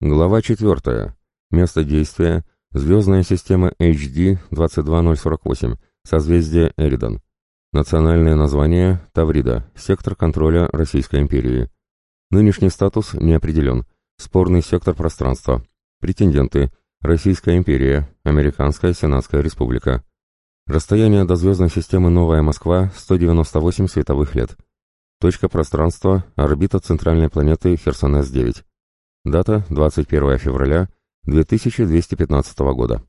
Глава 4. Место действия. Звездная система HD 22048. Созвездие Эридан. Национальное название – Таврида, сектор контроля Российской империи. Нынешний статус не определен. Спорный сектор пространства. Претенденты – Российская империя, Американская Сенатская республика. Расстояние до звездной системы Новая Москва – 198 световых лет. Точка пространства – орбита центральной планеты Херсонес-9. Дата 21 февраля 2215 года.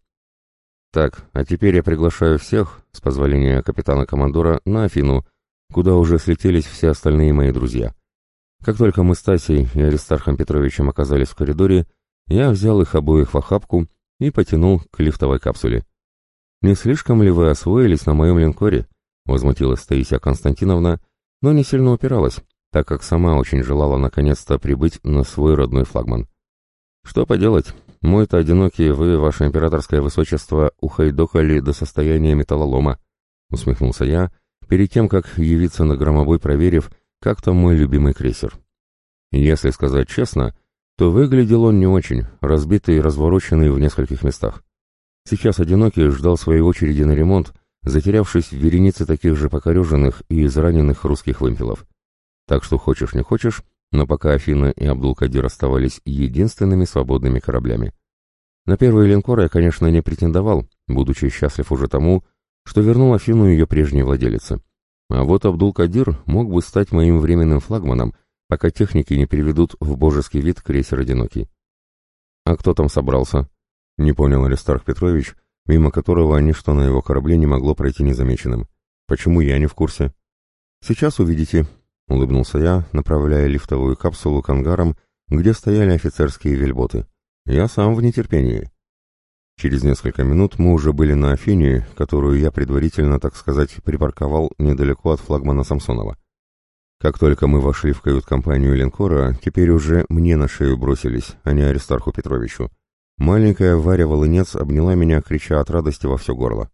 Так, а теперь я приглашаю всех, с позволения капитана-командора, на Афину, куда уже слетелись все остальные мои друзья. Как только мы с Тасей и Аристархом Петровичем оказались в коридоре, я взял их обоих в охапку и потянул к лифтовой капсуле. «Не слишком ли вы освоились на моем линкоре?» — возмутилась Таисия Константиновна, но не сильно упиралась, так как сама очень желала наконец-то прибыть на свой родной флагман. «Что поделать, мой-то одинокий вы, ваше императорское высочество, ухайдохали до состояния металлолома», — усмехнулся я, перед тем, как явиться на громобой, проверив, как там мой любимый крейсер. Если сказать честно, то выглядел он не очень, разбитый и развороченный в нескольких местах. Сейчас одинокий ждал своей очереди на ремонт, затерявшись в веренице таких же покореженных и израненных русских вымпелов. Так что хочешь не хочешь, но пока Афина и Абдул-Кадир оставались единственными свободными кораблями. На первый линкор я, конечно, не претендовал, будучи счастлив уже тому, что вернул Афину ее прежней владелице. А вот Абдул-Кадир мог бы стать моим временным флагманом, пока техники не переведут в божеский вид крейсер «Одинокий». «А кто там собрался?» — не понял Аристарх Петрович, мимо которого ничто на его корабле не могло пройти незамеченным. «Почему я не в курсе?» «Сейчас увидите», — улыбнулся я, направляя лифтовую капсулу к ангарам, где стояли офицерские вельботы. «Я сам в нетерпении». Через несколько минут мы уже были на Афине, которую я предварительно, так сказать, припарковал недалеко от флагмана Самсонова. Как только мы вошли в кают-компанию линкора, теперь уже мне на шею бросились, а не Аристарху Петровичу. Маленькая Варя Волынец обняла меня, крича от радости во все горло.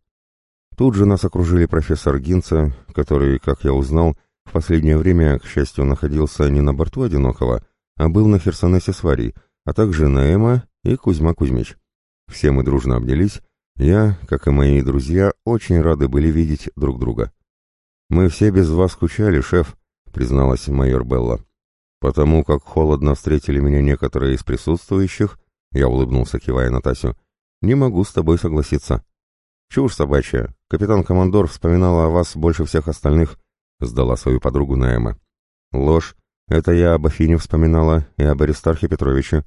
Тут же нас окружили профессор Гинца, который, как я узнал, в последнее время, к счастью, находился не на борту «Одинокого», а был на Херсонесе с Варей, а также Наэма и Кузьма Кузьмич. Все мы дружно обнялись, я, как и мои друзья, очень рады были видеть друг друга. «Мы все без вас скучали, шеф», — призналась майор Белла. «Потому как холодно встретили меня некоторые из присутствующих», — я улыбнулся, кивая на Тасю, — «не могу с тобой согласиться». «Чушь собачья. Капитан-командор вспоминала о вас больше всех остальных», — сдала свою подругу Наэма. «Ложь. Это я об Афине вспоминала и об Аристархе Петровиче».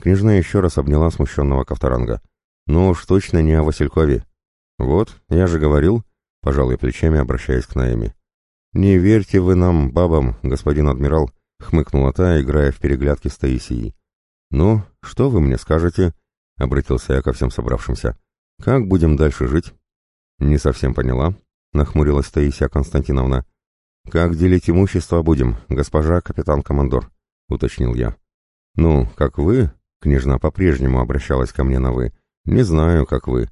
Княжна еще раз обняла смущенного Ковторанга. «Ну уж точно не о Василькове». «Вот, я же говорил», — пожалуй плечами, обращаясь к Наэме. «Не верьте вы нам, бабам, господин адмирал», — хмыкнула та, играя в переглядки с Таисией. «Ну, что вы мне скажете?» — обратился я ко всем собравшимся. «Как будем дальше жить?» «Не совсем поняла», — нахмурилась Таисия Константиновна. «Как делить имущество будем, госпожа капитан-командор?» — уточнил я. «Ну, как вы?» — княжна по-прежнему обращалась ко мне на «вы». «Не знаю, как вы.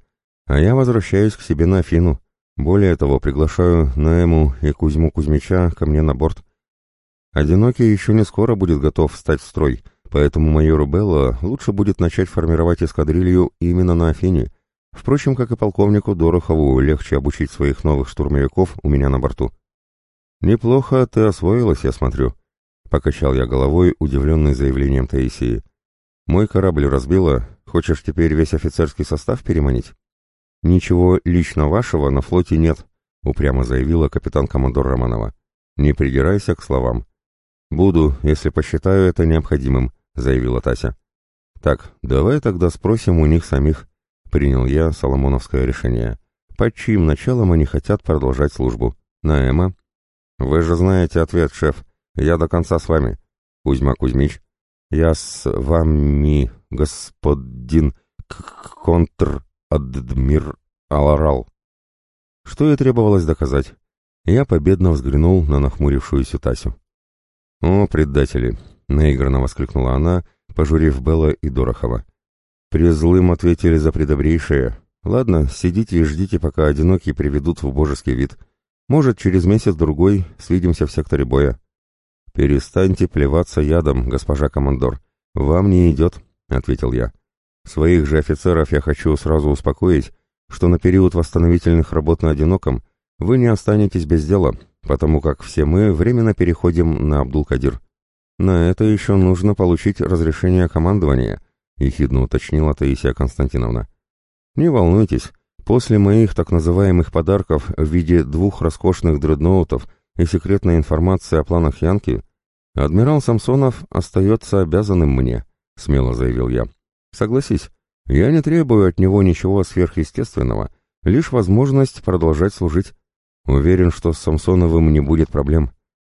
А я возвращаюсь к себе на Афину. Более того, приглашаю Наэму и Кузьму Кузьмича ко мне на борт. Одинокий еще не скоро будет готов встать в строй, поэтому майору Белла лучше будет начать формировать эскадрилью именно на Афине. Впрочем, как и полковнику Дорохову, легче обучить своих новых штурмовиков у меня на борту». «Неплохо ты освоилась, я смотрю», — покачал я головой, удивленный заявлением Таисии. «Мой корабль разбило. Хочешь теперь весь офицерский состав переманить?» «Ничего лично вашего на флоте нет», — упрямо заявила капитан-командор Романова. «Не придирайся к словам». «Буду, если посчитаю это необходимым», — заявила Тася. «Так, давай тогда спросим у них самих», — принял я соломоновское решение. «Под чьим началом они хотят продолжать службу? На Эма?» «Вы же знаете ответ, шеф. Я до конца с вами. Кузьма Кузьмич. Я с вами, господин контр-адмир Аларал». Что и требовалось доказать. Я победно взглянул на нахмурившуюся Тасю. «О, предатели!» — наигранно воскликнула она, пожурив Белла и Дорохова. «Презлым ответили за предобрейшее. Ладно, сидите и ждите, пока одинокие приведут в божеский вид». Может, через месяц-другой свидимся в секторе боя. Перестаньте плеваться ядом, госпожа командор. Вам не идет, ответил я. «Своих же офицеров я хочу сразу успокоить, что на период восстановительных работ на одиноком вы не останетесь без дела, потому как все мы временно переходим на Абдул-Кадир. На это еще нужно получить разрешение командования», — ехидно уточнила Таисия Константиновна. «Не волнуйтесь, после моих так называемых подарков в виде двух роскошных дредноутов и секретной информации о планах Янки, адмирал Самсонов остается обязанным мне», — смело заявил я. «Согласись, я не требую от него ничего сверхъестественного, лишь возможность продолжать служить. Уверен, что с Самсоновым не будет проблем.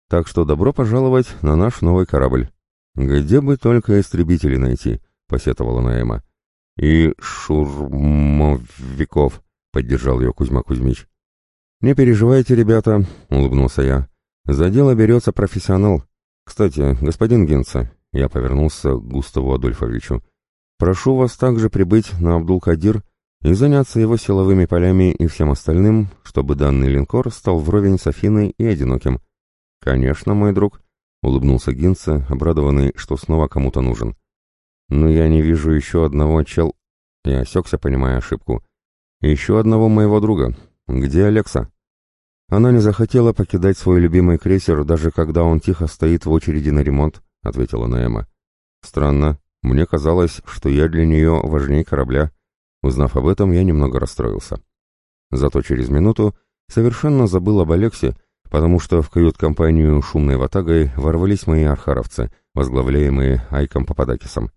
Так что добро пожаловать на наш новый корабль. Где бы только истребители найти, посетовала Наэма. И шурмовиков, поддержал ее Кузьма Кузьмич. Не переживайте, ребята, улыбнулся я. За дело берется профессионал. Кстати, господин Генца, я повернулся к Густаву Адольфовичу. Прошу вас также прибыть на Абдул-Кадир и заняться его силовыми полями и всем остальным, чтобы данный линкор стал вровень с Афиной и одиноким. «Конечно, мой друг», — улыбнулся Гинца, обрадованный, что снова кому-то нужен. «Но я не вижу еще одного чел...» Я осекся, понимая ошибку. «Еще одного моего друга. Где Алекса?» «Она не захотела покидать свой любимый крейсер, даже когда он тихо стоит в очереди на ремонт», — ответила Наэма. «Странно. Мне казалось, что я для нее важнее корабля. Узнав об этом, я немного расстроился. Зато через минуту совершенно забыл об Алексе, потому что в кают-компанию шумной ватагой ворвались мои архаровцы, возглавляемые Айком Пападакисом.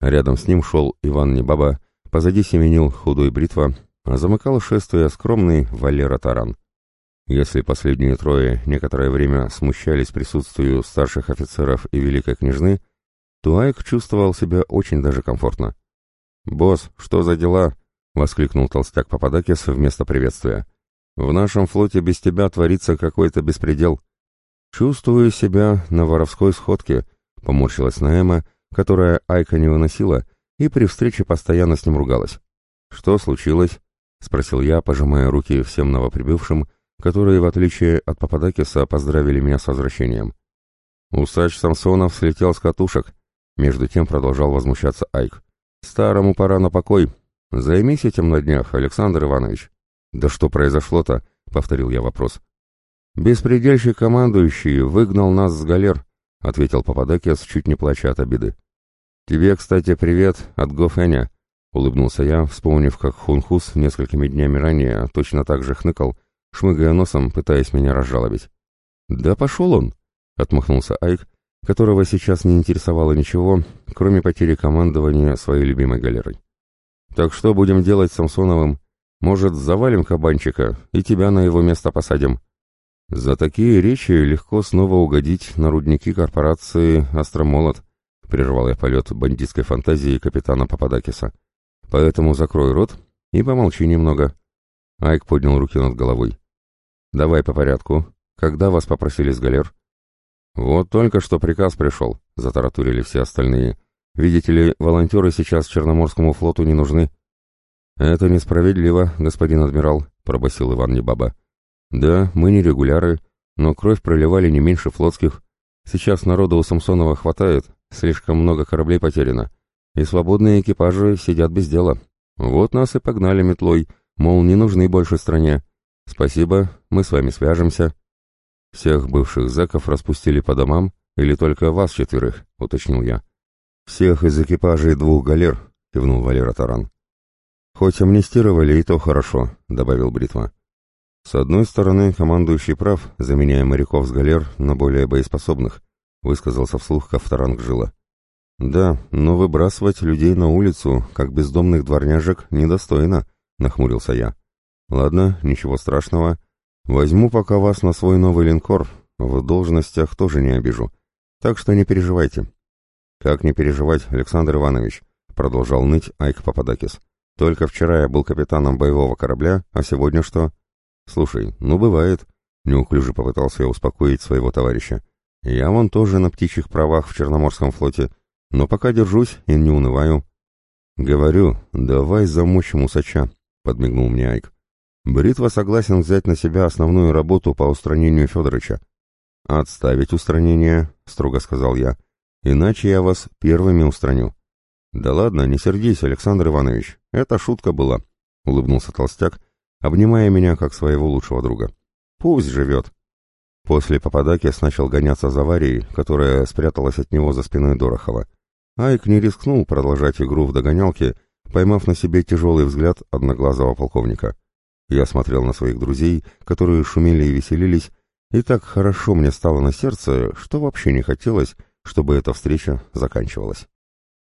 Рядом с ним шел Иван Небаба, позади семенил худой бритва, а замыкал шествие скромный Валера Таран. Если последние трое некоторое время смущались присутствию старших офицеров и великой княжны, то Айк чувствовал себя очень даже комфортно. «Босс, что за дела?» — воскликнул толстяк Пападакис вместо приветствия. «В нашем флоте без тебя творится какой-то беспредел». «Чувствую себя на воровской сходке», — поморщилась Наэма, которая Айка не выносила и при встрече постоянно с ним ругалась. «Что случилось?» — спросил я, пожимая руки всем новоприбывшим, которые, в отличие от Пападакиса, поздравили меня с возвращением. Усач Самсонов слетел с катушек, между тем продолжал возмущаться Айк. «Старому пора на покой. Займись этим на днях, Александр Иванович». «Да что произошло-то?» — повторил я вопрос. «Беспредельщик командующий выгнал нас с галер», — ответил Пападакис, чуть не плача от обиды. «Тебе, кстати, привет от Гофеня», — улыбнулся я, вспомнив, как Хунхус несколькими днями ранее точно так же хныкал, шмыгая носом, пытаясь меня разжалобить. «Да пошел он», — отмахнулся Айк, которого сейчас не интересовало ничего, кроме потери командования своей любимой галерой. «Так что будем делать с Самсоновым? Может, завалим кабанчика и тебя на его место посадим?» За такие речи легко снова угодить на рудники корпорации «Астромолот», прервал я полет бандитской фантазии капитана Пападакиса. «Поэтому закрой рот и помолчи немного». Айк поднял руки над головой. «Давай по порядку. Когда вас попросили с галер?» «Вот только что приказ пришел», — затаратурили все остальные. «Видите ли, волонтеры сейчас Черноморскому флоту не нужны». «Это несправедливо, господин адмирал», — пробасил Иван Небаба. «Да, мы не регуляры, но кровь проливали не меньше флотских. Сейчас народа у Самсонова хватает, слишком много кораблей потеряно, и свободные экипажи сидят без дела. Вот нас и погнали метлой, мол, не нужны больше стране. Спасибо, мы с вами свяжемся». «Всех бывших зэков распустили по домам или только вас четверых?» — уточнил я. «Всех из экипажей двух галер», — кивнул Валера Таран. «Хоть амнистировали, и то хорошо», — добавил Бритва. «С одной стороны, командующий прав, заменяя моряков с галер на более боеспособных», — высказался вслух Кавторанг Жила. «Да, но выбрасывать людей на улицу, как бездомных дворняжек, недостойно», — нахмурился я. «Ладно, ничего страшного. Возьму пока вас на свой новый линкор, в должностях тоже не обижу. Так что не переживайте. Как не переживать, Александр Иванович, продолжал ныть Айк Пападакис. Только вчера я был капитаном боевого корабля, а сегодня что? Слушай, ну бывает, неуклюже попытался я успокоить своего товарища. Я вон тоже на птичьих правах в Черноморском флоте, но пока держусь и не унываю. Говорю, давай замочим усача, подмигнул мне Айк. Бритва согласен взять на себя основную работу по устранению Федоровича. «Отставить устранение», — строго сказал я, — «иначе я вас первыми устраню». «Да ладно, не сердись, Александр Иванович, это шутка была», — улыбнулся толстяк, обнимая меня как своего лучшего друга. «Пусть живет». После Попадакис начал гоняться за Варей, которая спряталась от него за спиной Дорохова. Айк не рискнул продолжать игру в догонялки, поймав на себе тяжелый взгляд одноглазого полковника. Я смотрел на своих друзей, которые шумели и веселились, и так хорошо мне стало на сердце, что вообще не хотелось, чтобы эта встреча заканчивалась.